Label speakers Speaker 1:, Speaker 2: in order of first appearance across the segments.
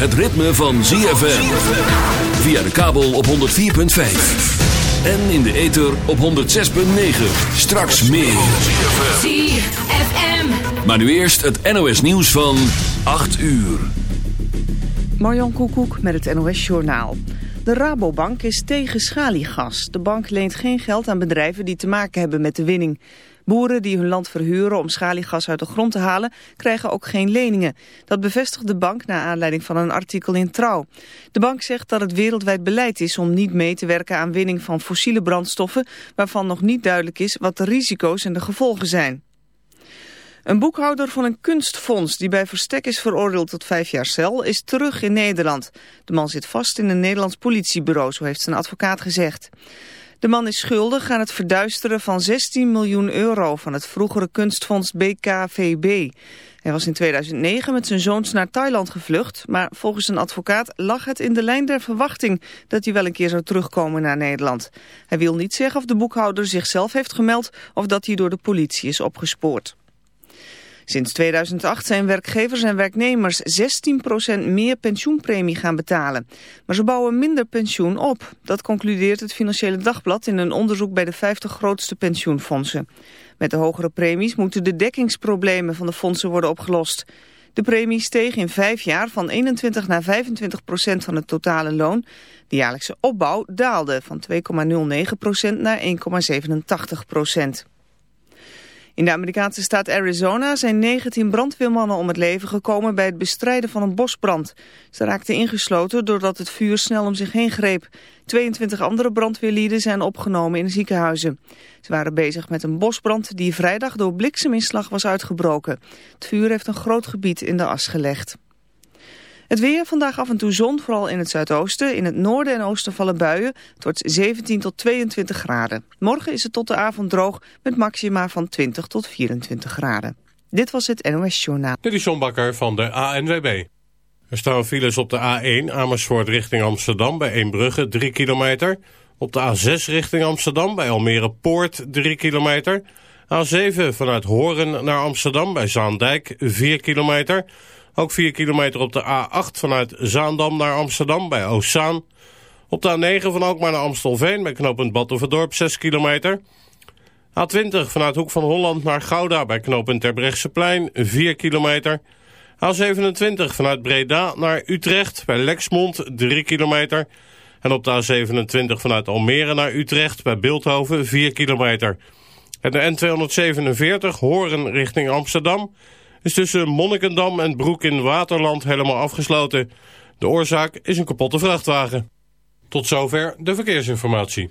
Speaker 1: het ritme van ZFM. Via de kabel op 104.5. En in de ether op 106.9. Straks meer.
Speaker 2: ZFM.
Speaker 1: Maar nu eerst het NOS nieuws van 8 uur.
Speaker 3: Marjan Koekoek met het NOS Journaal. De Rabobank is tegen schaliegas. De bank leent geen geld aan bedrijven die te maken hebben met de winning. Boeren die hun land verhuren om schaliegas uit de grond te halen... krijgen ook geen leningen. Dat bevestigt de bank na aanleiding van een artikel in Trouw. De bank zegt dat het wereldwijd beleid is om niet mee te werken aan winning van fossiele brandstoffen... waarvan nog niet duidelijk is wat de risico's en de gevolgen zijn. Een boekhouder van een kunstfonds die bij verstek is veroordeeld tot vijf jaar cel is terug in Nederland. De man zit vast in een Nederlands politiebureau, zo heeft zijn advocaat gezegd. De man is schuldig aan het verduisteren van 16 miljoen euro van het vroegere kunstfonds BKVB. Hij was in 2009 met zijn zoons naar Thailand gevlucht, maar volgens een advocaat lag het in de lijn der verwachting dat hij wel een keer zou terugkomen naar Nederland. Hij wil niet zeggen of de boekhouder zichzelf heeft gemeld of dat hij door de politie is opgespoord. Sinds 2008 zijn werkgevers en werknemers 16% meer pensioenpremie gaan betalen. Maar ze bouwen minder pensioen op. Dat concludeert het Financiële Dagblad in een onderzoek bij de 50 grootste pensioenfondsen. Met de hogere premies moeten de dekkingsproblemen van de fondsen worden opgelost. De premie steeg in vijf jaar van 21 naar 25 procent van het totale loon. De jaarlijkse opbouw daalde van 2,09 procent naar 1,87 procent. In de Amerikaanse staat Arizona zijn 19 brandweermannen om het leven gekomen bij het bestrijden van een bosbrand. Ze raakten ingesloten doordat het vuur snel om zich heen greep. 22 andere brandweerlieden zijn opgenomen in ziekenhuizen. Ze waren bezig met een bosbrand die vrijdag door blikseminslag was uitgebroken. Het vuur heeft een groot gebied in de as gelegd. Het weer, vandaag af en toe zon, vooral in het zuidoosten. In het noorden en oosten vallen buien. Het wordt 17 tot 22 graden. Morgen is het tot de avond droog met maxima van 20 tot 24 graden. Dit was het NOS Journaal.
Speaker 4: Dit is van de ANWB. Er staan files op de A1 Amersfoort richting Amsterdam bij Eembrugge 3 kilometer. Op de A6 richting Amsterdam bij Almere Poort 3 kilometer. A7 vanuit Horen naar Amsterdam bij Zaandijk 4 kilometer. Ook 4 kilometer op de A8 vanuit Zaandam naar Amsterdam bij Oostzaan. Op de A9 van Alkmaar naar Amstelveen bij knooppunt Battenverdorp 6 kilometer. A20 vanuit Hoek van Holland naar Gouda bij knooppunt Terbrechtseplein 4 kilometer. A27 vanuit Breda naar Utrecht bij Lexmond 3 kilometer. En op de A27 vanuit Almere naar Utrecht bij Beeldhoven 4 kilometer. En de N247 Horen richting Amsterdam is tussen Monnikendam en Broek in Waterland helemaal afgesloten. De oorzaak is een kapotte vrachtwagen. Tot zover de verkeersinformatie.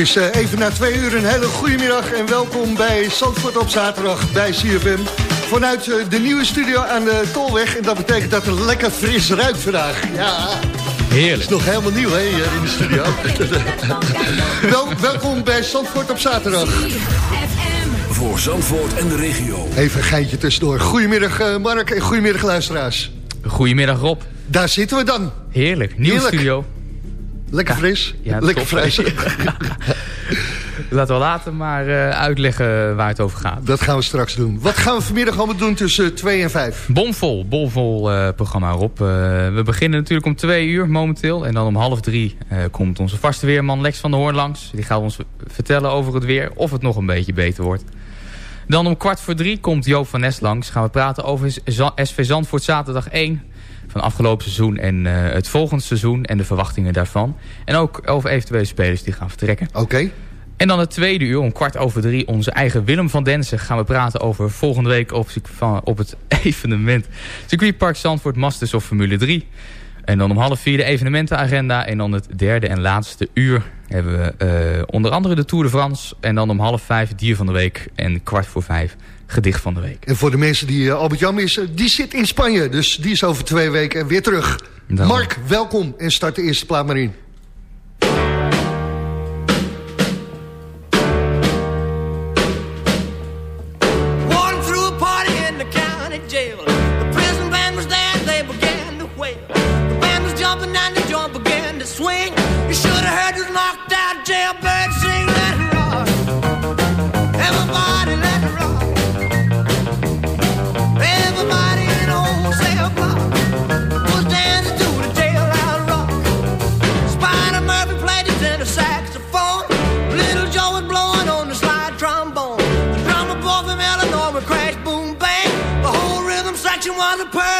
Speaker 5: Is eh, even na twee uur een hele goede middag en welkom bij Zandvoort op zaterdag bij CFM. Vanuit eh, de nieuwe studio aan de Tolweg. En dat betekent dat het lekker fris ruikt vandaag. Ja,
Speaker 6: Heerlijk.
Speaker 5: is nog helemaal nieuw hè, hier in de studio. Wel, welkom bij Zandvoort op zaterdag.
Speaker 1: Voor Zandvoort en de regio.
Speaker 5: Even een geintje tussendoor. Goedemiddag eh, Mark en goedemiddag luisteraars.
Speaker 6: Goedemiddag Rob.
Speaker 5: Daar zitten we dan.
Speaker 6: Heerlijk. Nieuwe
Speaker 5: Heerlijk.
Speaker 6: studio.
Speaker 5: Lekker fris.
Speaker 6: Ja,
Speaker 5: lekker fris.
Speaker 6: Laten we later maar eh, uitleggen waar het over gaat.
Speaker 5: Dat gaan we straks doen. Wat gaan we vanmiddag allemaal doen tussen 2 en 5?
Speaker 6: Bomvol, bomvol eh, programma Rob. Eh, we beginnen natuurlijk om twee uur momenteel. En dan om half drie eh, komt onze vaste weerman Lex van der Hoorn langs. Die gaat ons vertellen over het weer. Of het nog een beetje beter wordt. Dan om kwart voor drie komt Joop van Nes langs. Gaan we praten over SV Zandvoort zaterdag 1 van afgelopen seizoen en eh, het volgende seizoen en de verwachtingen daarvan. En ook over eventuele spelers die gaan vertrekken.
Speaker 5: Oké.
Speaker 6: En dan het tweede uur, om kwart over drie, onze eigen Willem van Densen... gaan we praten over volgende week op, op het evenement... Circuitpark Zandvoort Masters of Formule 3. En dan om half vier de evenementenagenda. En dan het derde en laatste uur hebben we eh, onder andere de Tour de France. En dan om half vijf dier van de week. En kwart voor vijf gedicht van de week.
Speaker 5: En voor de mensen die eh, Albert Jam is, die zit in Spanje. Dus die is over twee weken weer terug. Mark, welkom en start de eerste plaat maar in.
Speaker 7: was blowing on the slide trombone. The drummer boy from Illinois would crash, boom, bang. The whole rhythm section was a
Speaker 8: pearl.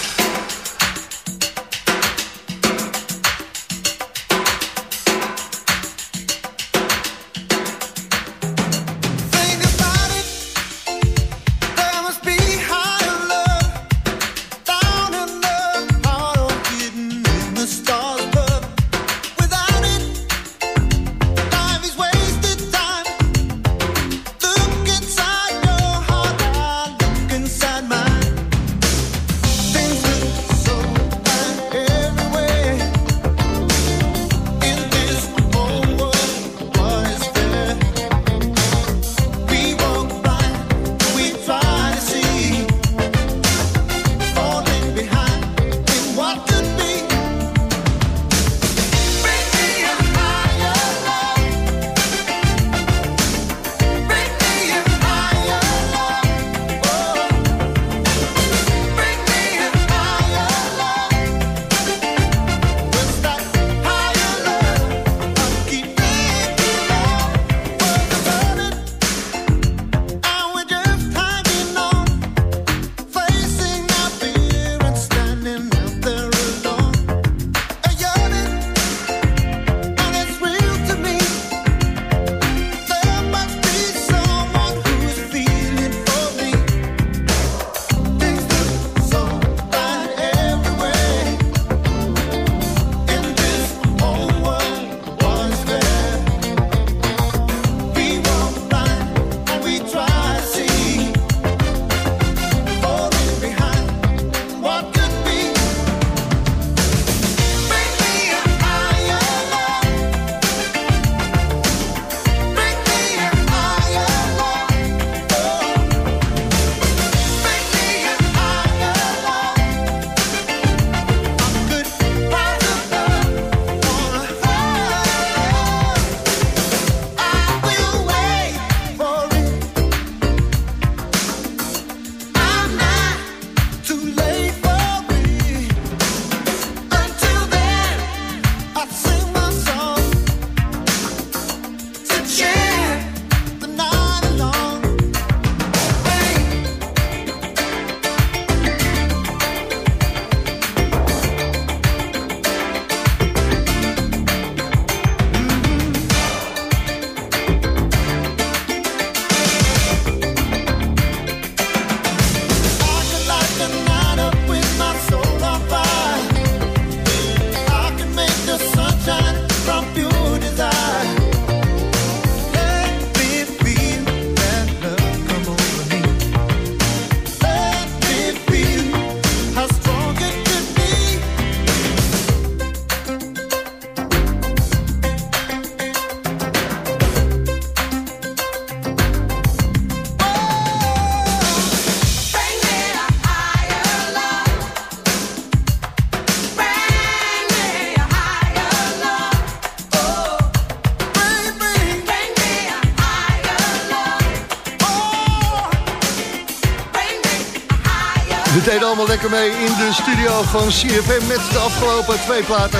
Speaker 5: Allemaal lekker mee in de studio van CFM met de afgelopen twee platen.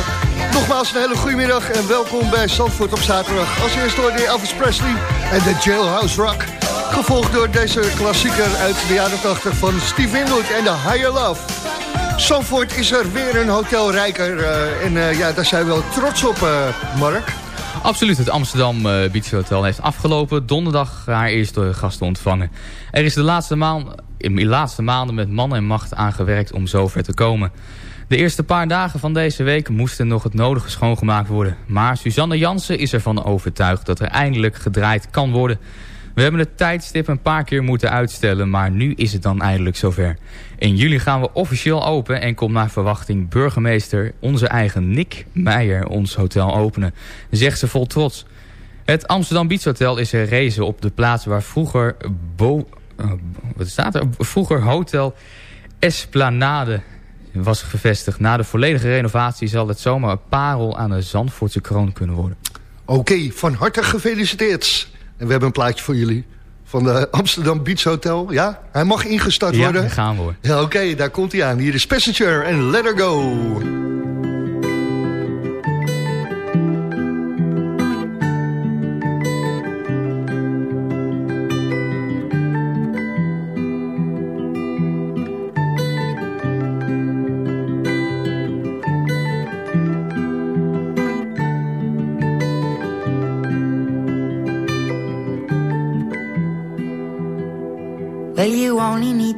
Speaker 5: Nogmaals een hele goede middag en welkom bij Zandvoort op zaterdag. Als eerste hoorde je Elvis Presley en de Jailhouse Rock. Gevolgd door deze klassieker uit de jaren 80 van Steve Winwood en de Higher Love. Zandvoort is er weer een hotel rijker eh, en eh, ja, daar zijn we wel trots op, eh, Mark.
Speaker 6: Absoluut, het Amsterdam Beach Hotel heeft afgelopen donderdag haar eerste gasten ontvangen. Er is de laatste, maand, in de laatste maanden met man en macht aangewerkt om zover te komen. De eerste paar dagen van deze week moesten nog het nodige schoongemaakt worden. Maar Suzanne Jansen is ervan overtuigd dat er eindelijk gedraaid kan worden. We hebben het tijdstip een paar keer moeten uitstellen, maar nu is het dan eindelijk zover. In juli gaan we officieel open en komt naar verwachting burgemeester, onze eigen Nick Meijer, ons hotel openen. Zegt ze vol trots. Het Amsterdam Beach Hotel is herrezen op de plaats waar vroeger, Bo, uh, wat staat er? vroeger Hotel Esplanade was gevestigd. Na de volledige renovatie zal het zomaar een parel aan de Zandvoortse kroon kunnen worden.
Speaker 5: Oké, van harte gefeliciteerd. En we hebben een plaatje voor jullie van de Amsterdam Beach Hotel. Ja, hij mag ingestart
Speaker 6: Ja,
Speaker 5: worden.
Speaker 6: daar gaan we hoor.
Speaker 5: Ja, Oké, daar komt hij aan. Hier is Passenger en Let Her Go.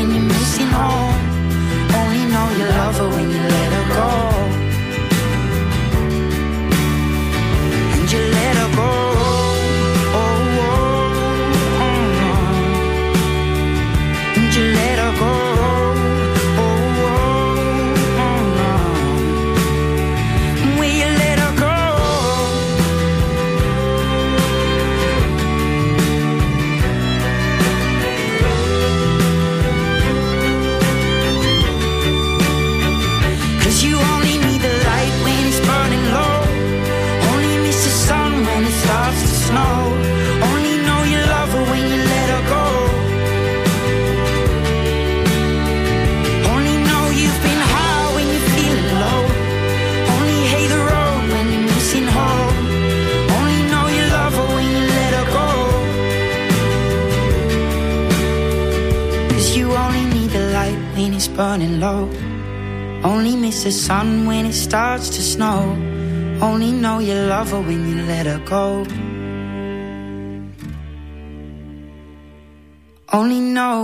Speaker 9: When you're missing home.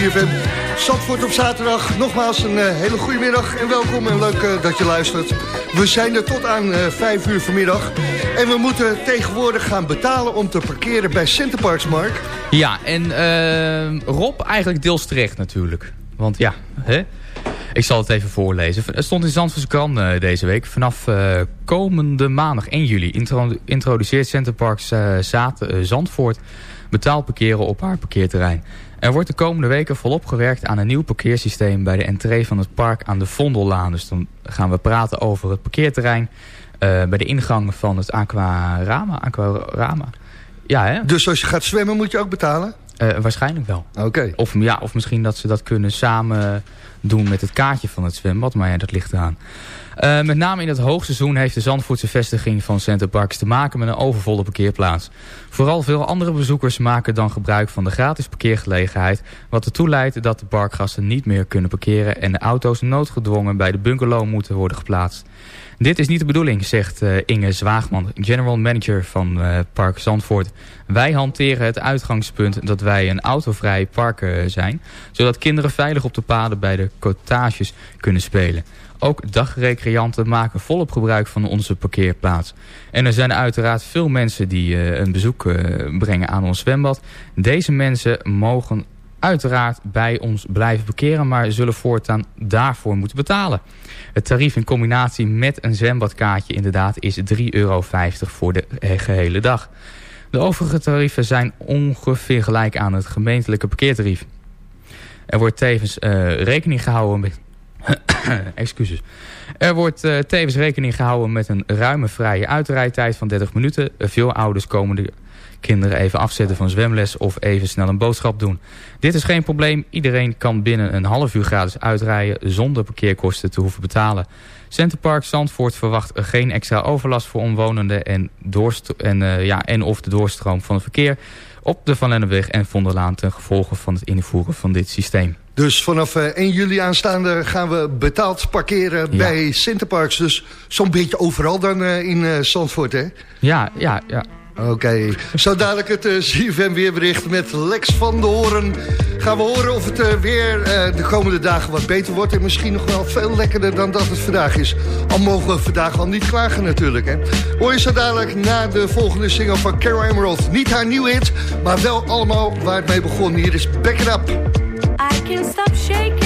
Speaker 5: CFM. Zandvoort op zaterdag. Nogmaals een uh, hele goede middag en welkom en leuk dat je luistert. We zijn er tot aan 5 uur vanmiddag. En we moeten tegenwoordig gaan betalen om te parkeren bij Centerparks, Mark.
Speaker 6: Ja, en Rob eigenlijk deels terecht natuurlijk. Want ja, hè? Ik zal het even voorlezen. Het stond in Zandvoortse krant uh, deze week. Vanaf uh, komende maandag 1 juli intro introduceert Centerparks uh, Zandvoort betaalparkeren op haar parkeerterrein. Er wordt de komende weken volop gewerkt aan een nieuw parkeersysteem bij de entree van het park aan de Vondellaan. Dus dan gaan we praten over het parkeerterrein bij de ingang van het Aquarama. Aquarama. Ja, hè?
Speaker 5: Dus als je gaat zwemmen moet je ook betalen?
Speaker 6: Eh, waarschijnlijk wel.
Speaker 5: Oké.
Speaker 6: Of, ja, of misschien dat ze dat kunnen samen doen met het kaartje van het zwembad. Maar ja, dat ligt eraan. Eh, met name in het hoogseizoen heeft de Zandvoortse vestiging van Center Parks te maken met een overvolle parkeerplaats. Vooral veel andere bezoekers maken dan gebruik van de gratis parkeergelegenheid. Wat ertoe leidt dat de parkgasten niet meer kunnen parkeren en de auto's noodgedwongen bij de bungalow moeten worden geplaatst. Dit is niet de bedoeling, zegt eh, Inge Zwaagman, general manager van eh, Park Zandvoort. Wij hanteren het uitgangspunt dat wij een autovrij park eh, zijn, zodat kinderen veilig op de paden bij de cottages kunnen spelen. Ook dagrecreanten maken volop gebruik van onze parkeerplaats. En er zijn uiteraard veel mensen die een bezoek brengen aan ons zwembad. Deze mensen mogen uiteraard bij ons blijven parkeren, maar zullen voortaan daarvoor moeten betalen. Het tarief in combinatie met een zwembadkaartje inderdaad is 3,50 euro voor de eh, gehele dag. De overige tarieven zijn ongeveer gelijk aan het gemeentelijke parkeertarief. Er wordt tevens eh, rekening gehouden met... Excuses. Er wordt eh, tevens rekening gehouden met een ruime vrije uitrijtijd van 30 minuten. Veel ouders komen de kinderen even afzetten van zwemles of even snel een boodschap doen. Dit is geen probleem. Iedereen kan binnen een half uur gratis uitrijden zonder parkeerkosten te hoeven betalen. Centerpark Zandvoort verwacht geen extra overlast voor omwonenden en, en, eh, ja, en of de doorstroom van het verkeer op de Van Lennepweg en Vonderlaan ten gevolge van het invoeren van dit systeem.
Speaker 5: Dus vanaf eh, 1 juli aanstaande gaan we betaald parkeren
Speaker 6: Ja.
Speaker 5: bij Sinterparks. Dus zo'n beetje overal dan eh, in eh, Zandvoort, hè?
Speaker 6: Ja, ja, ja.
Speaker 5: Oké, zo dadelijk het eh, CFM weerbericht met Lex van de Horen. Gaan we horen of het eh, weer eh, de komende dagen wat beter wordt... en misschien nog wel veel lekkerder dan dat het vandaag is. Al mogen we vandaag al niet klagen natuurlijk, hè. Hoor je zo dadelijk na de volgende single van Carol Emerald. Niet haar nieuwe hit, maar wel allemaal waar het mee begon. Hier is Back It Up.
Speaker 2: I can't stop shaking.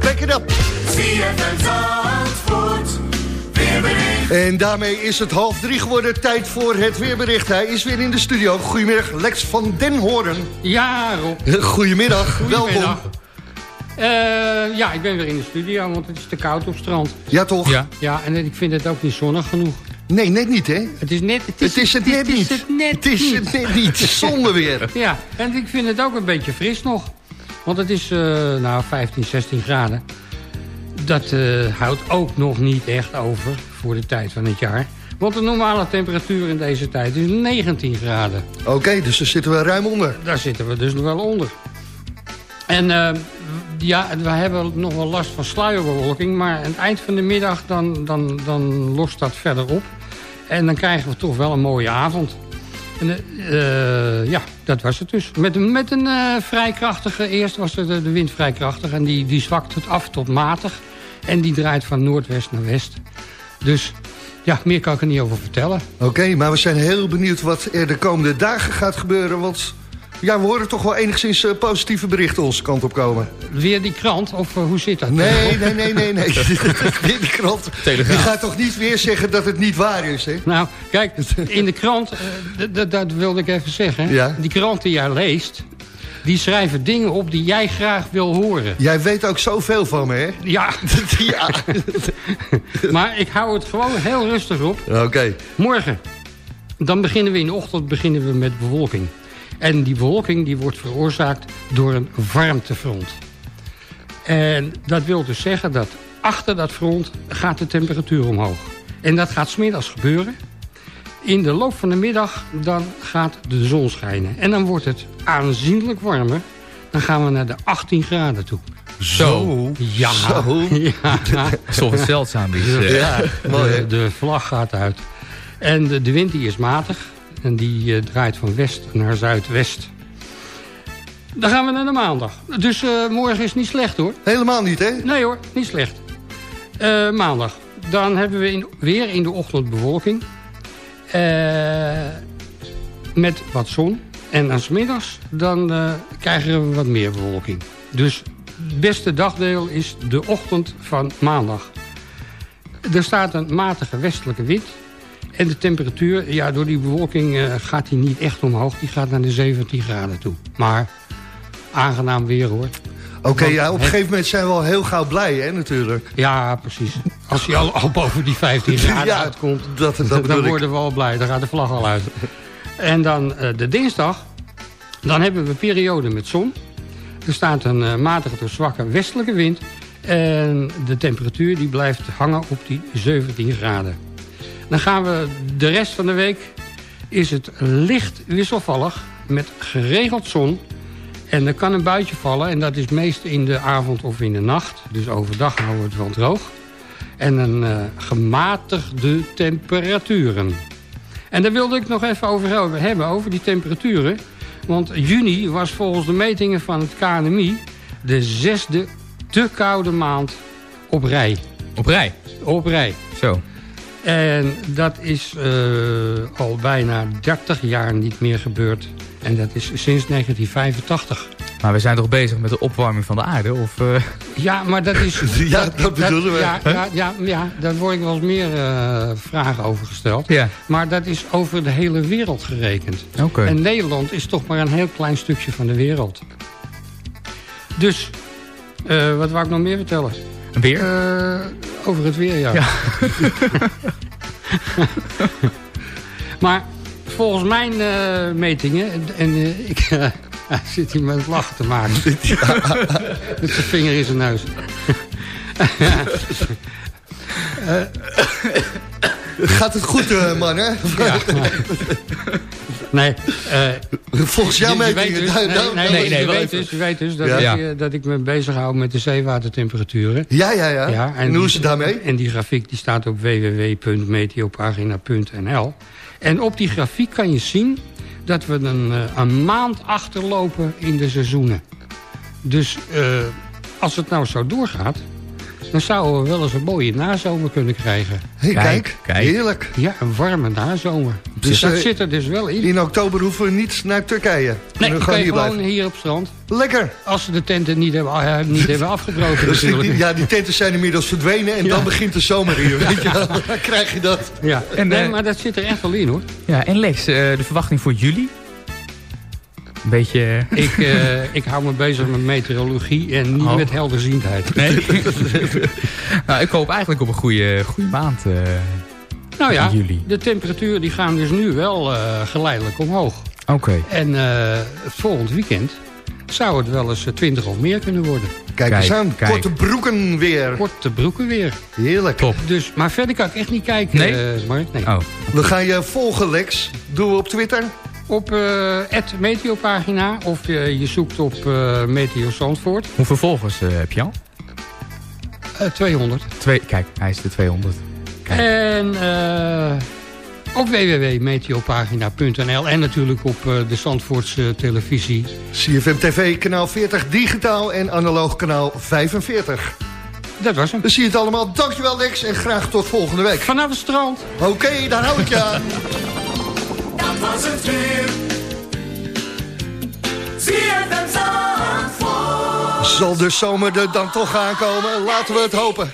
Speaker 2: Back It Up.
Speaker 5: En daarmee is het half drie geworden. Tijd voor het weerbericht. Hij is weer in de studio. Goedemiddag, Lex van Den Hoorn.
Speaker 10: Ja, Rob.
Speaker 5: Goedemiddag, welkom.
Speaker 10: Eh, ja, ik ben weer in de studio, want het is te koud op strand.
Speaker 5: Ja, toch?
Speaker 6: Ja.
Speaker 10: Ja, en ik vind het ook niet zonnig genoeg.
Speaker 5: Nee, net niet, hè?
Speaker 10: Het is net... Het is
Speaker 5: Het is het net niet.
Speaker 10: Het, net
Speaker 5: Het is het net niet. Zonder weer.
Speaker 10: Ja, en ik vind het ook een beetje fris nog. Want het is, eh, nou, 15, 16 graden. Dat eh, houdt ook nog niet echt over voor de tijd van het jaar. Want de normale temperatuur in deze tijd is 19 graden.
Speaker 5: Oké, dus daar zitten we ruim onder.
Speaker 10: Daar zitten we dus nog wel onder. En eh, ja, we hebben nog wel last van sluierbewolking... maar aan het eind van de middag dan, dan, dan lost dat verder op. En dan krijgen we toch wel een mooie avond. En, eh, ja, dat was het dus. Met, een- met een eh, vrij krachtige... Eerst was de, de wind vrij krachtig en die, die zwakt het af tot matig. En die draait van noordwest naar west. Dus ja, meer kan ik er niet over vertellen.
Speaker 5: Oké, maar we zijn heel benieuwd wat er de komende dagen gaat gebeuren. Want ja, we horen toch wel enigszins eh, positieve berichten onze kant op komen.
Speaker 10: Weer die krant, of eh, hoe zit dat?
Speaker 5: Nee, nee, nee, nee, nee. Weer die krant.
Speaker 10: Telegraaf.
Speaker 5: Je gaat toch niet weer zeggen dat het niet waar is, hè?
Speaker 10: Nou, kijk, in de krant, eh, dat wilde ik even zeggen.
Speaker 5: Ja.
Speaker 10: Die krant die jij leest, die schrijven dingen op die jij graag wil horen.
Speaker 5: Jij weet ook zoveel van me, hè?
Speaker 10: Ja.
Speaker 5: ja.
Speaker 10: maar ik hou het gewoon heel rustig op.
Speaker 5: Oké.
Speaker 10: Morgen, dan beginnen we in de ochtend beginnen we met bewolking. En die bewolking die wordt veroorzaakt door een warmtefront. En dat wil dus zeggen dat achter dat front gaat de temperatuur omhoog. En dat gaat smiddags gebeuren. In de loop van de middag dan gaat de zon schijnen. En dan wordt het aanzienlijk warmer. Dan gaan we naar de 18 graden toe.
Speaker 6: Zo.
Speaker 10: Ja.
Speaker 6: Zo.
Speaker 10: ja.
Speaker 6: Het zeldzaam is.
Speaker 10: De,
Speaker 6: Ja,
Speaker 5: mooi,
Speaker 10: de vlag gaat uit. En de, de wind die is matig. En die eh, draait van west naar zuidwest. Dan gaan we naar de maandag. Dus eh, morgen is niet slecht hoor.
Speaker 5: Helemaal niet, hè?
Speaker 10: Nee hoor, niet slecht. Eh, maandag. Dan hebben we in, weer in de ochtend bewolking. Met wat zon. En aan 's middags dan krijgen we wat meer bewolking. Dus het beste dagdeel is de ochtend van maandag. Er staat een matige westelijke wind. En de temperatuur, ja, door die bewolking eh, gaat die niet echt omhoog. Die gaat naar de 17 graden toe. Maar aangenaam weer hoor.
Speaker 5: Oké, ja, op een gegeven moment zijn we al heel gauw blij, hè, natuurlijk.
Speaker 10: Ja, precies. Als hij al, al boven die 15 graden
Speaker 5: Ja,
Speaker 10: uitkomt,
Speaker 5: dat- dat
Speaker 10: dan worden we al blij. Dan gaat de vlag al uit. En dan eh, de dinsdag, dan hebben we periode met zon. Er staat een eh, matige tot zwakke westelijke wind. En de temperatuur die blijft hangen op die 17 graden. Dan gaan we de rest van de week is het licht wisselvallig met geregeld zon. En er kan een buitje vallen en dat is meest in de avond of in de nacht. Dus overdag houden we het wel droog. En een eh, gematigde temperaturen. En daar wilde ik nog even over over hebben, over die temperaturen. Want juni was volgens de metingen van het KNMI... de zesde te koude maand op rij.
Speaker 6: Op rij?
Speaker 10: Op rij.
Speaker 6: Zo.
Speaker 10: En dat is eh, al bijna 30 jaar niet meer gebeurd. En dat is sinds 1985.
Speaker 6: Maar we zijn toch bezig met de opwarming van de aarde? Of, eh,
Speaker 10: Ja, maar dat is...
Speaker 5: Ja, dat bedoelen we.
Speaker 10: Ja, ja, ja, ja, daar word ik wel eens meer eh, vragen over gesteld.
Speaker 6: Ja.
Speaker 10: Maar dat is over de hele wereld gerekend.
Speaker 6: Oké.
Speaker 10: En Nederland is toch maar een heel klein stukje van de wereld. Dus, eh, wat wou ik nog meer vertellen?
Speaker 6: Weer?
Speaker 10: Eh, over het weer, ja.
Speaker 6: Ja.
Speaker 10: maar volgens mijn eh, metingen... en eh, ik zit hier met het lachen te maken. met zijn vinger in zijn neus.
Speaker 5: Gaat het goed, eh, man, hè?
Speaker 10: Ja. Nee. eh,
Speaker 5: Volgens jouw
Speaker 10: je- je weet dus-
Speaker 5: nou,
Speaker 10: nee,
Speaker 5: nou,
Speaker 10: nee,
Speaker 5: nou,
Speaker 10: je
Speaker 5: nee,
Speaker 10: weet
Speaker 5: even.
Speaker 10: dus- Je weet dus dat,
Speaker 5: Ja.
Speaker 10: ik, eh, dat ik me bezig hou met de zeewatertemperaturen.
Speaker 5: Ja, ja, ja. En hoe is het daarmee?
Speaker 10: En die grafiek die staat op www.meteopagina.nl. En op die grafiek kan je zien dat we een, een maand achterlopen in de seizoenen. Dus als het nou zo doorgaat... dan zouden we wel eens een mooie nazomer kunnen krijgen.
Speaker 5: Hey, kijk, Kijk, kijk. heerlijk.
Speaker 10: Ja, een warme nazomer.
Speaker 5: Dus,
Speaker 10: dat
Speaker 5: eh,
Speaker 10: zit er dus wel in.
Speaker 5: In oktober hoeven we niet naar Turkije.
Speaker 10: Nee,
Speaker 5: we gaan hier
Speaker 10: gewoon
Speaker 5: blijven.
Speaker 10: hier op strand.
Speaker 5: Lekker.
Speaker 10: Als ze de tenten niet hebben, eh, niet hebben afgebroken
Speaker 5: Dus die- ja, die tenten zijn inmiddels verdwenen en
Speaker 10: Ja.
Speaker 5: dan begint de zomer hier. Weet je wel. Dan krijg je dat.
Speaker 10: Ja.
Speaker 6: En,
Speaker 10: nee,
Speaker 6: eh,
Speaker 10: maar dat zit er echt wel in hoor.
Speaker 6: Ja, en Lex, eh, de verwachting voor juli? Een beetje...
Speaker 10: Ik, eh, ik hou me bezig met meteorologie en niet
Speaker 6: Oh.
Speaker 10: met helderziendheid.
Speaker 6: Nee? nou, ik hoop eigenlijk op een goede, goede maand. eh.
Speaker 10: Nou ja,
Speaker 6: in juli.
Speaker 10: de temperaturen die gaan dus nu wel eh, geleidelijk omhoog.
Speaker 6: Oké.
Speaker 10: En eh, het volgend weekend zou het wel eens eh, 20 of meer kunnen worden.
Speaker 5: Kijk, eens aan. Korte broeken weer.
Speaker 10: Korte broeken weer.
Speaker 5: Heerlijk.
Speaker 6: Top.
Speaker 10: Dus, maar verder kan ik echt niet kijken,
Speaker 6: Nee?
Speaker 10: eh, Mark. Nee.
Speaker 6: Oh.
Speaker 5: We gaan je volgen, Lex. Doen we op Twitter.
Speaker 10: Op eh Meteopagina of je, je zoekt op eh Meteo Zandvoort.
Speaker 6: Hoeveel volgers eh, heb je al?
Speaker 10: Eh, 200.
Speaker 6: Twee, kijk, hij is de 200. Kijk.
Speaker 10: En eh, op www.meteopagina.nl en natuurlijk op eh, de Zandvoortse televisie.
Speaker 5: CFM TV, kanaal 40, digitaal en analoog kanaal 45.
Speaker 10: Dat was hem.
Speaker 5: Dan zie je het allemaal. Dankjewel, Lex. En graag tot volgende week.
Speaker 10: Vanaf het strand.
Speaker 5: Oké, daar hou ik je aan.
Speaker 11: Dat was het weer. ZFM Zandvoort.
Speaker 5: Zal de zomer er dan toch aankomen? Laten we het hopen.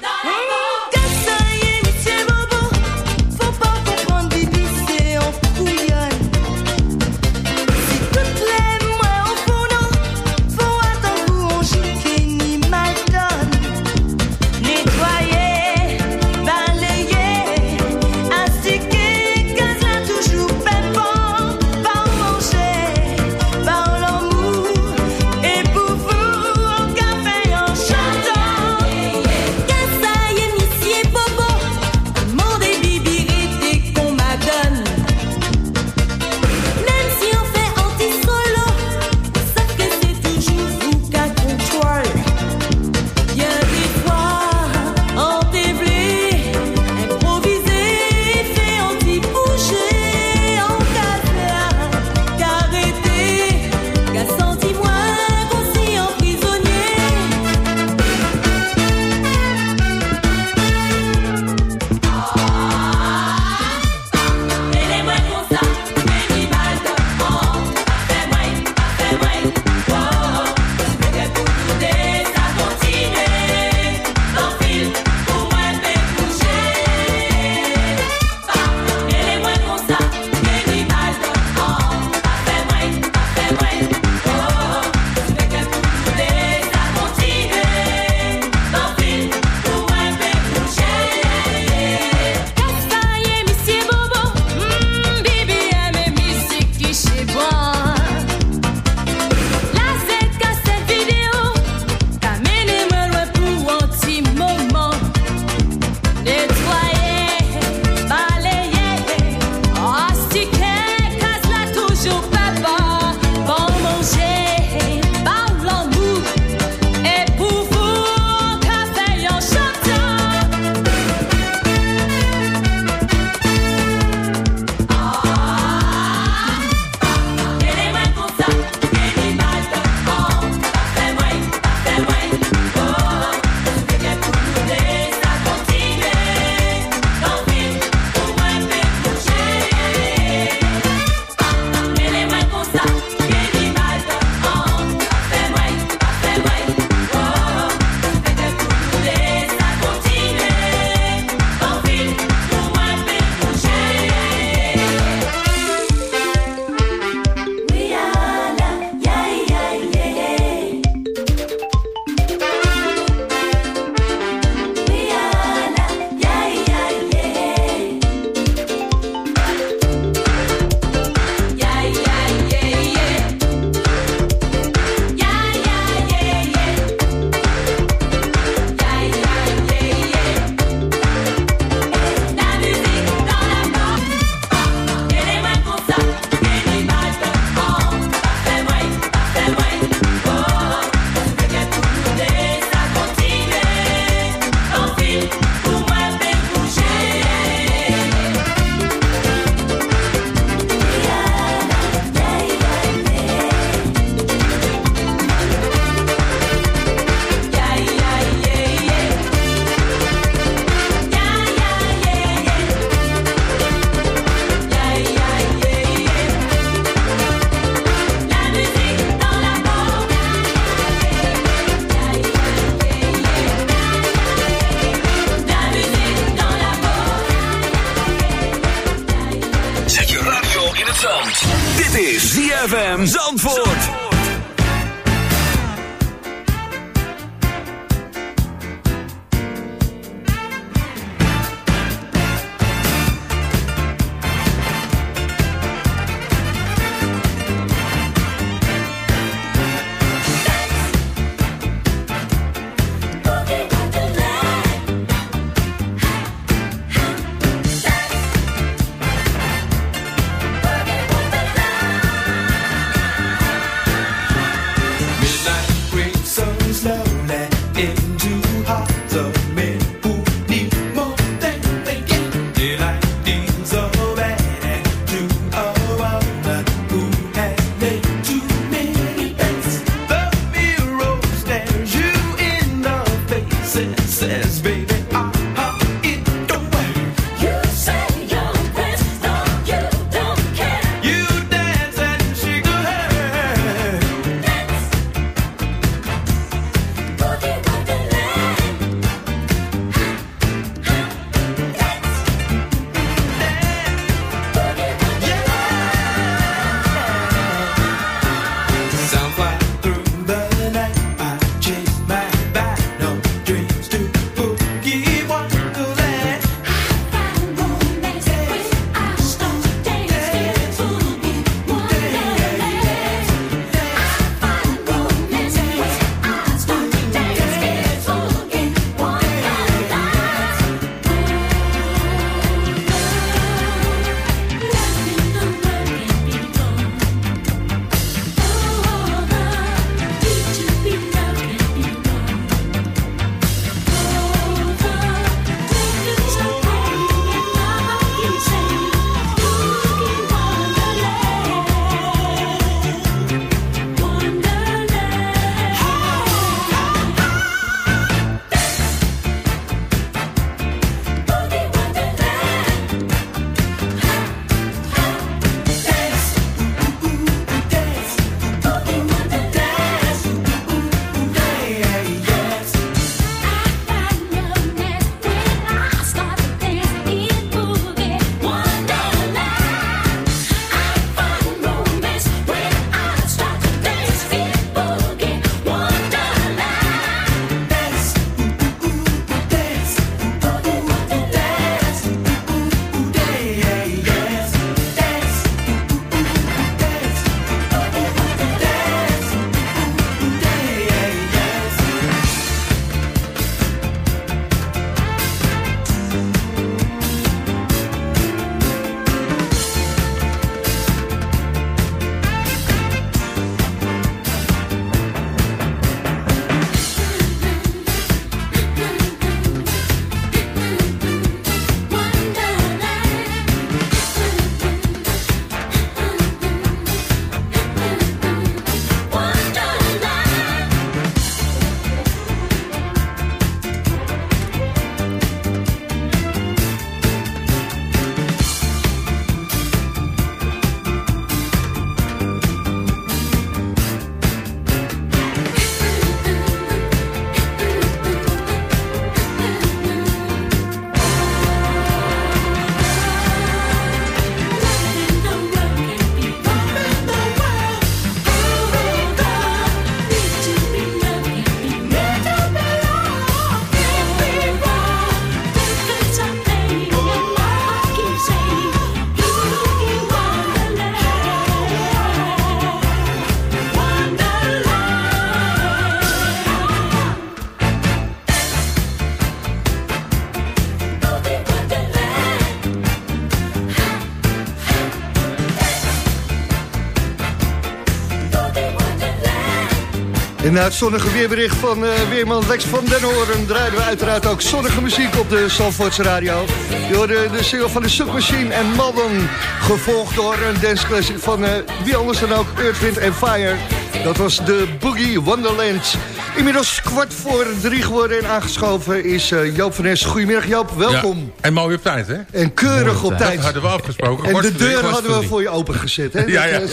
Speaker 5: Na het zonnige weerbericht van eh, weerman Lex van den Hoorn... draaiden we uiteraard ook zonnige muziek op de Zandvoortse radio. Hoorde de single van de Submachine en Madden... gevolgd door een danceclassic van eh, wie anders dan ook Earth, Wind Fire. Dat was de Boogie Wonderland. Inmiddels kwart voor drie geworden en aangeschoven is eh, Joop van Nes. Goedemiddag Joop, welkom.
Speaker 12: Ja, en mooi op tijd, hè?
Speaker 5: En keurig op tijd.
Speaker 12: Dat hadden we afgesproken.
Speaker 5: En de deur hadden we voor je opengezet, hè?
Speaker 12: Ja, ja, ja,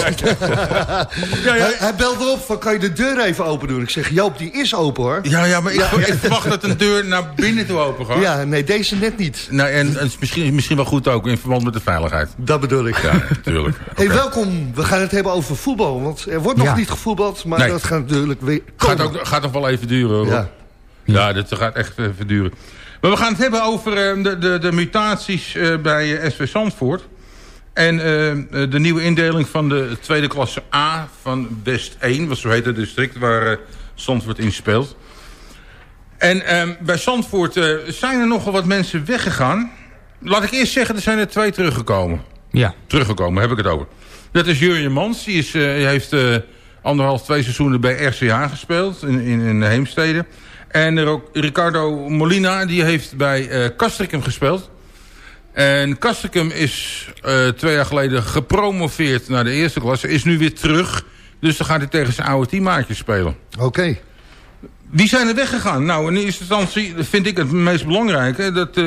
Speaker 12: Ja, ja.
Speaker 5: Hij, hij belde op van, kan je de deur even open doen? Ik zeg, Joop, die is open, hoor.
Speaker 12: Ja, ja, maar ik, ik verwacht dat een deur naar binnen toe open gaat.
Speaker 5: Ja, nee, deze net niet.
Speaker 12: Nou, en het is misschien, misschien wel goed ook in verband met de veiligheid.
Speaker 5: Dat bedoel ik.
Speaker 12: Ja, natuurlijk.
Speaker 5: Hey, welkom. We gaan het hebben over voetbal. Want er wordt nog
Speaker 12: Ja.
Speaker 5: niet gevoetbald, maar
Speaker 12: Nee.
Speaker 5: dat gaat natuurlijk weer
Speaker 12: Gaat, ook, gaat nog wel even duren, hoor.
Speaker 5: Ja.
Speaker 12: Ja, dat gaat echt even duren. Maar we gaan het hebben over eh, de, de, de mutaties eh, bij eh, SV Zandvoort. En de nieuwe indeling van de tweede klasse A van West 1. Wat zo heet het district waar eh, Zandvoort in speelt. En bij Zandvoort eh, zijn er nogal wat mensen weggegaan. Laat ik eerst zeggen, er zijn er twee teruggekomen.
Speaker 6: Ja.
Speaker 12: Teruggekomen, heb ik het over. Dat is Jurjen Mans. Die, is, eh, die heeft eh, anderhalf, twee seizoenen bij RCA gespeeld. In, in, in Heemstede. En er ook Ricardo Molina. Die heeft bij Castricum gespeeld. En Castricum is eh, twee jaar geleden gepromoveerd naar de eerste klasse. Is nu weer terug. Dus dan gaat hij tegen zijn oude teammaatjes spelen.
Speaker 5: Oké.
Speaker 12: Wie zijn er weggegaan? Nou, in eerste instantie vind ik het meest belangrijke. Dat eh,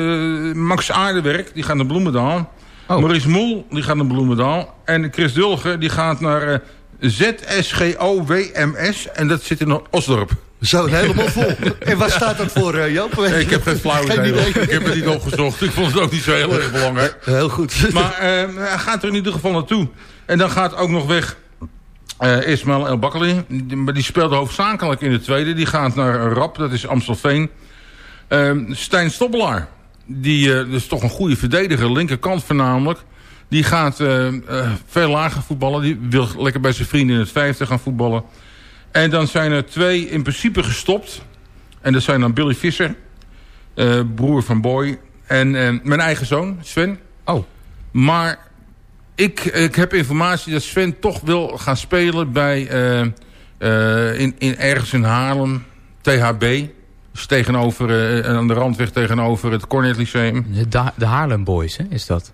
Speaker 12: Max Aardewerk, die gaat naar Bloemendaal. Maurice Moel, die gaat naar Bloemendaal. En Chris Dulger, die gaat naar ZSGO-WMS. En dat zit in Osdorp.
Speaker 5: Zo, helemaal vol. En waar staat dat voor, Joop? Weet
Speaker 12: Nee,
Speaker 5: je?
Speaker 12: ik heb geen flauw idee. Ik heb het niet opgezocht. Ik vond het ook niet zo heel erg belangrijk.
Speaker 5: Heel goed.
Speaker 12: Maar eh, hij gaat er in ieder geval naartoe. En dan gaat ook nog weg eh Ismail El Bakkali. Die- Maar die speelde hoofdzakelijk in de tweede. Die gaat naar Rap, dat is Amstelveen. Ehm Stijn Stobbelaar. Die eh, is toch een goede verdediger. Linkerkant voornamelijk. Die gaat eh, eh, veel lager voetballen. Die wil lekker bij zijn vrienden in het vijfde gaan voetballen. En dan zijn er twee in principe gestopt. En dat zijn dan Billy Visser. eh, broer van Boy. En mijn eigen zoon, Sven.
Speaker 6: Oh.
Speaker 12: Maar ik, ik heb informatie dat Sven toch wil gaan spelen bij... in, in, ergens in Haarlem. THB. Dus tegenover, aan de randweg tegenover het Cornet Lyceum.
Speaker 6: De, de Haarlem Boys, hè, is dat?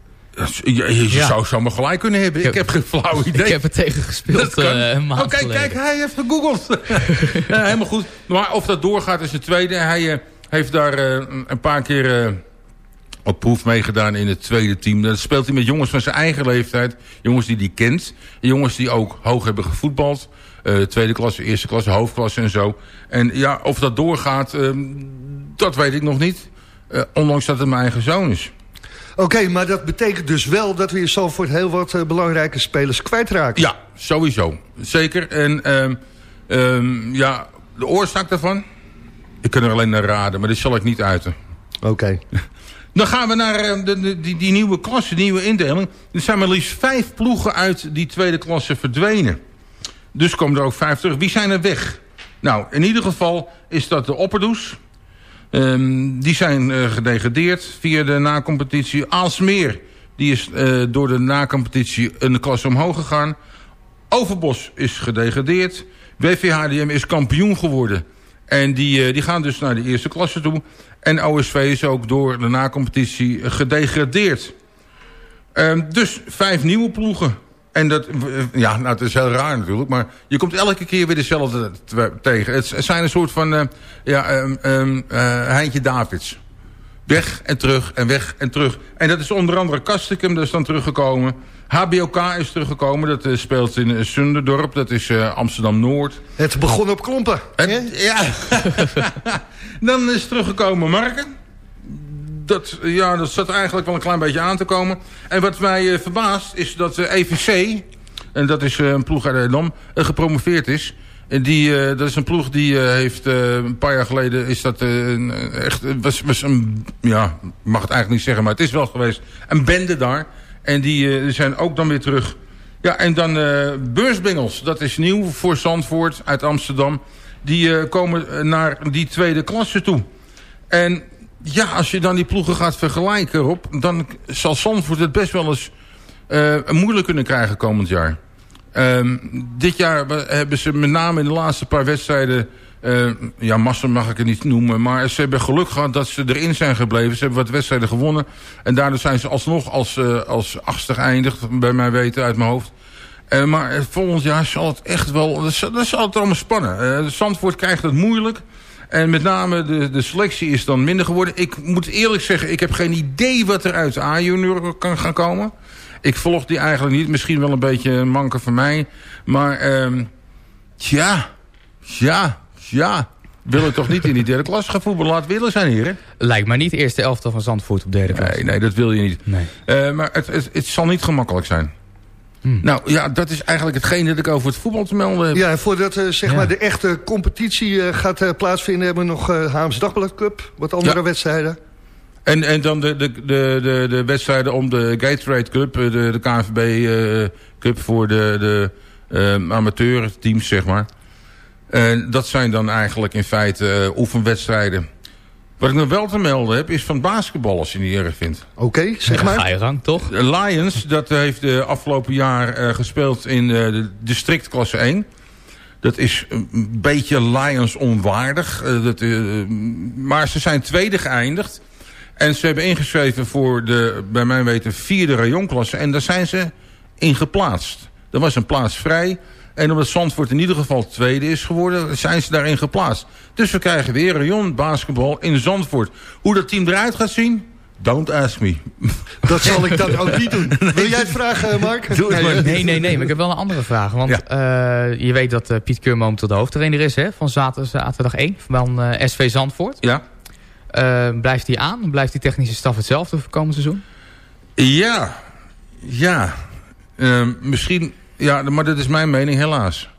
Speaker 12: Je, je,
Speaker 6: Ja.
Speaker 12: zou zomaar gelijk kunnen hebben. Ik, heb geen flauw idee.
Speaker 6: Ik heb er tegen gespeeld
Speaker 12: Dat kan.
Speaker 6: eh,
Speaker 12: oh, kijk, kijk, hij heeft gegoogeld. ja, helemaal goed. Maar of dat doorgaat is het tweede. Hij eh, heeft daar eh, een paar keer op proef meegedaan in het tweede team. Dat speelt hij met jongens van zijn eigen leeftijd. Jongens die hij kent. Jongens die ook hoog hebben gevoetbald. Eh, tweede klasse, eerste klasse, hoofdklasse en zo. En ja, of dat doorgaat, eh, dat weet ik nog niet. Eh, ondanks dat het mijn eigen zoon is.
Speaker 5: Oké, maar dat betekent dus wel dat we in Zandvoort heel wat eh, belangrijke spelers kwijtraken.
Speaker 12: Ja, sowieso. Zeker. En ehm, ehm, ja, de oorzaak daarvan? Ik kan er alleen naar raden, maar dit zal ik niet uiten.
Speaker 5: Oké.
Speaker 12: Dan gaan we naar eh, de, de- die, die nieuwe klasse, nieuwe indeling. Er zijn maar liefst vijf ploegen uit die tweede klasse verdwenen. Dus komen er ook vijf terug. Wie zijn er weg? Nou, in ieder geval is dat de Opperdoes. Ehm, die zijn eh, gedegradeerd via de nacompetitie. Aalsmeer, die is eh, door de nacompetitie een klasse omhoog gegaan. Overbos is gedegradeerd. WVHDM is kampioen geworden. En die, eh, die gaan dus naar de eerste klasse toe. En OSV is ook door de nacompetitie gedegradeerd. Ehm, dus vijf nieuwe ploegen. En dat, eh, ja, nou, het is heel raar natuurlijk, maar je komt elke keer weer dezelfde te- tegen. Het zijn een soort van, eh, ja, eh, Heintje Davids. Weg en terug en weg en terug. En dat is onder andere Kastikum, dat is dan teruggekomen. HBOK is teruggekomen, dat eh, speelt in eh, Sunderdorp, dat is eh, Amsterdam-Noord.
Speaker 5: Het begon op klompen.
Speaker 12: ja. dan is teruggekomen Marken. Dat, ja, dat zat eigenlijk wel een klein beetje aan te komen. En wat mij eh, verbaast is dat EVC... en dat is eh, een ploeg uit Edam, eh, gepromoveerd is... En die, eh, dat is een ploeg die eh, heeft eh, een paar jaar geleden is dat eh, eh, echt was, was een ja mag het eigenlijk niet zeggen, maar het is wel geweest een bende daar en die eh, zijn ook dan weer terug. Ja en dan eh beursbingels, dat is nieuw voor Zandvoort uit Amsterdam. Die eh, komen eh, naar die tweede klasse toe. En ja, als je dan die ploegen gaat vergelijken, Rob... dan zal Zandvoort het best wel eens eh, moeilijk kunnen krijgen komend jaar. Ehm, dit jaar hebben ze met name in de laatste paar wedstrijden... eh, ja, massa mag ik het niet noemen... maar ze hebben geluk gehad dat ze erin zijn gebleven. Ze hebben wat wedstrijden gewonnen. En daardoor zijn ze alsnog als, eh, als achtste geëindigd, bij mij weten, uit mijn hoofd. Eh, maar volgend jaar zal het echt wel... Dat zal, zal het allemaal spannen. Zandvoort krijgt het moeilijk. En met name de, de selectie is dan minder geworden. Ik moet eerlijk zeggen, ik heb geen idee wat er uit A-junior kan gaan komen. Ik volg die eigenlijk niet. Misschien wel een beetje een manke van mij. Maar, ehm tja, ja, ja. Willen toch niet in die derde klas gaan voetballen? Laat willen zijn, heren.
Speaker 6: Lijkt mij niet eerste elftal van Zandvoort op derde klas.
Speaker 12: Nee, nee, dat wil je niet.
Speaker 6: Nee.
Speaker 12: Eh, maar het, het, het zal niet gemakkelijk zijn. Nou ja, dat is eigenlijk hetgeen dat ik over het voetbal te melden heb.
Speaker 5: Ja, en voordat eh, zeg maar de echte competitie eh, gaat eh, plaatsvinden... hebben we nog eh Haams Dagblad Cup, wat andere
Speaker 12: Ja.
Speaker 5: wedstrijden.
Speaker 12: En, en dan de, de, de, de, de wedstrijden om de Gatorade Cup, de, de KNVB eh, Cup voor de, de eh, amateurteams, zeg maar. En dat zijn dan eigenlijk in feite oefenwedstrijden. Wat ik nog wel te melden heb, is van basketbal, als je niet erg vindt.
Speaker 5: Oké, zeg maar.
Speaker 6: Ga je gang, toch?
Speaker 12: De Lions, dat heeft de afgelopen jaar eh, gespeeld in eh, de districtklasse 1. Dat is een beetje Lions onwaardig. eh, dat, eh, maar ze zijn tweede geëindigd. En ze hebben ingeschreven voor de, bij mijn weten, vierde rayonklasse. En daar zijn ze in geplaatst. Er was een plaats vrij. En omdat Zandvoort in ieder geval tweede is geworden, zijn ze daarin geplaatst. Dus we krijgen weer rayon basketbal in Zandvoort. Hoe dat team eruit gaat zien, don't ask me.
Speaker 5: Dat zal ik dan ook niet doen. Wil jij het vragen, Mark?
Speaker 12: Doe het maar.
Speaker 6: Nee, nee, nee. Maar ik heb wel een andere vraag. Want eh, je weet dat eh, Piet Keur momenteel de hoofdtrainer is hè, van zaterdag, zaterdag 1 van eh, SV Zandvoort.
Speaker 12: Ja.
Speaker 6: Eh, blijft hij aan? Blijft die technische staf hetzelfde voor komend seizoen?
Speaker 12: Ja, ja. Ehm, misschien, ja, maar dat is mijn mening helaas.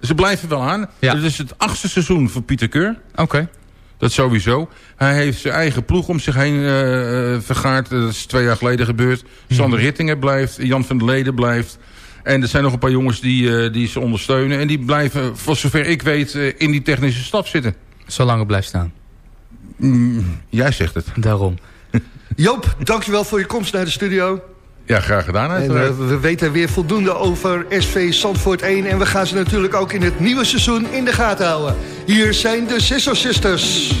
Speaker 12: Ze blijven wel aan. Dit is het achtste seizoen voor Pieter Keur.
Speaker 6: Oké.
Speaker 12: Dat sowieso. Hij heeft zijn eigen ploeg om zich heen eh, eh, vergaard. Dat is twee jaar geleden gebeurd. Sander Rittingen blijft. Jan van der Leden blijft. En er zijn nog een paar jongens die, eh, die ze ondersteunen. En die blijven, voor zover ik weet, eh, in die technische staf zitten.
Speaker 6: Zolang het blijft staan.
Speaker 12: Mm, jij zegt het.
Speaker 6: Daarom.
Speaker 5: Joop, dankjewel voor je komst naar de studio.
Speaker 12: Ja, graag gedaan. Uiteraard.
Speaker 5: eh, we weten weer voldoende over SV Zandvoort 1. En we gaan ze natuurlijk ook in het nieuwe seizoen in de gaten houden. Hier zijn de Sister Sisters.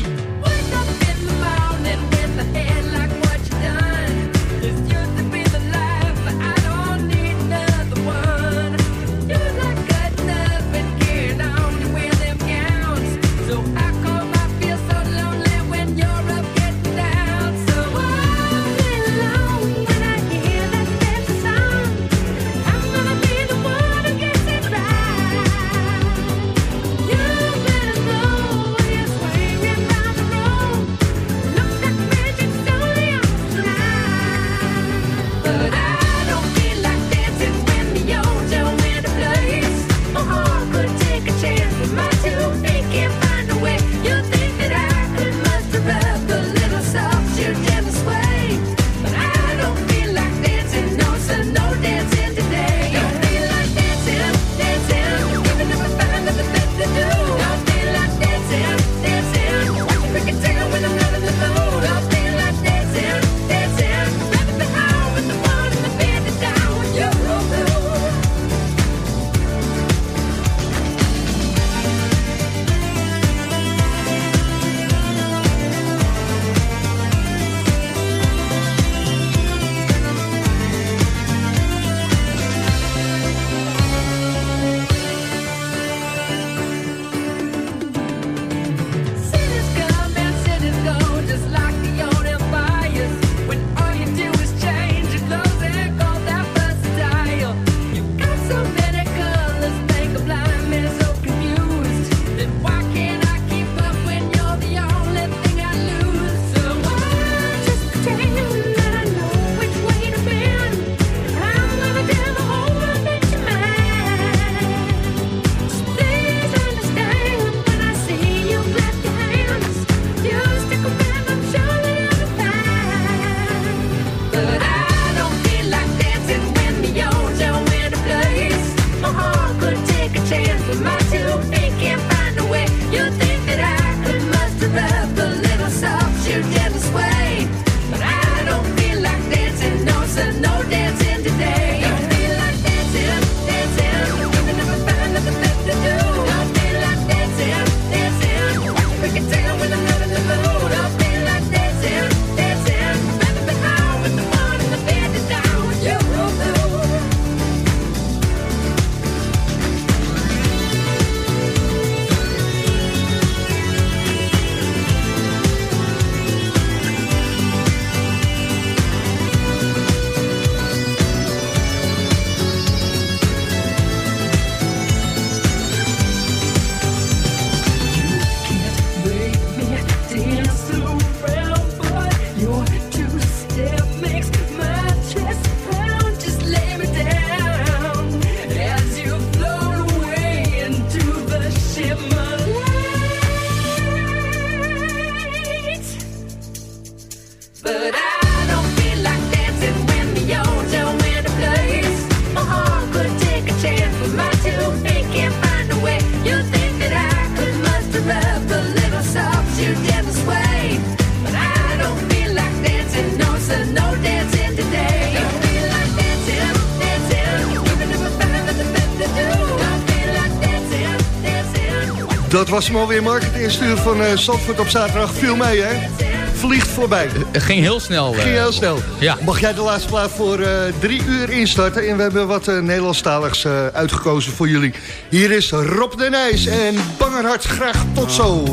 Speaker 5: Was hem alweer, Mark. Het eerste uur van eh Zandvoort op zaterdag. Viel mee, hè? Vliegt voorbij.
Speaker 6: Het ging heel snel. eh,
Speaker 5: Ging heel snel.
Speaker 6: Ja.
Speaker 5: Mag jij de laatste plaat voor eh, drie uur instarten? En we hebben wat eh, Nederlandstaligs eh, uitgekozen voor jullie. Hier is Rob de Nijs en Bangerhart. Graag tot zo.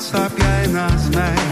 Speaker 13: Nacht, slaap jij naast mij.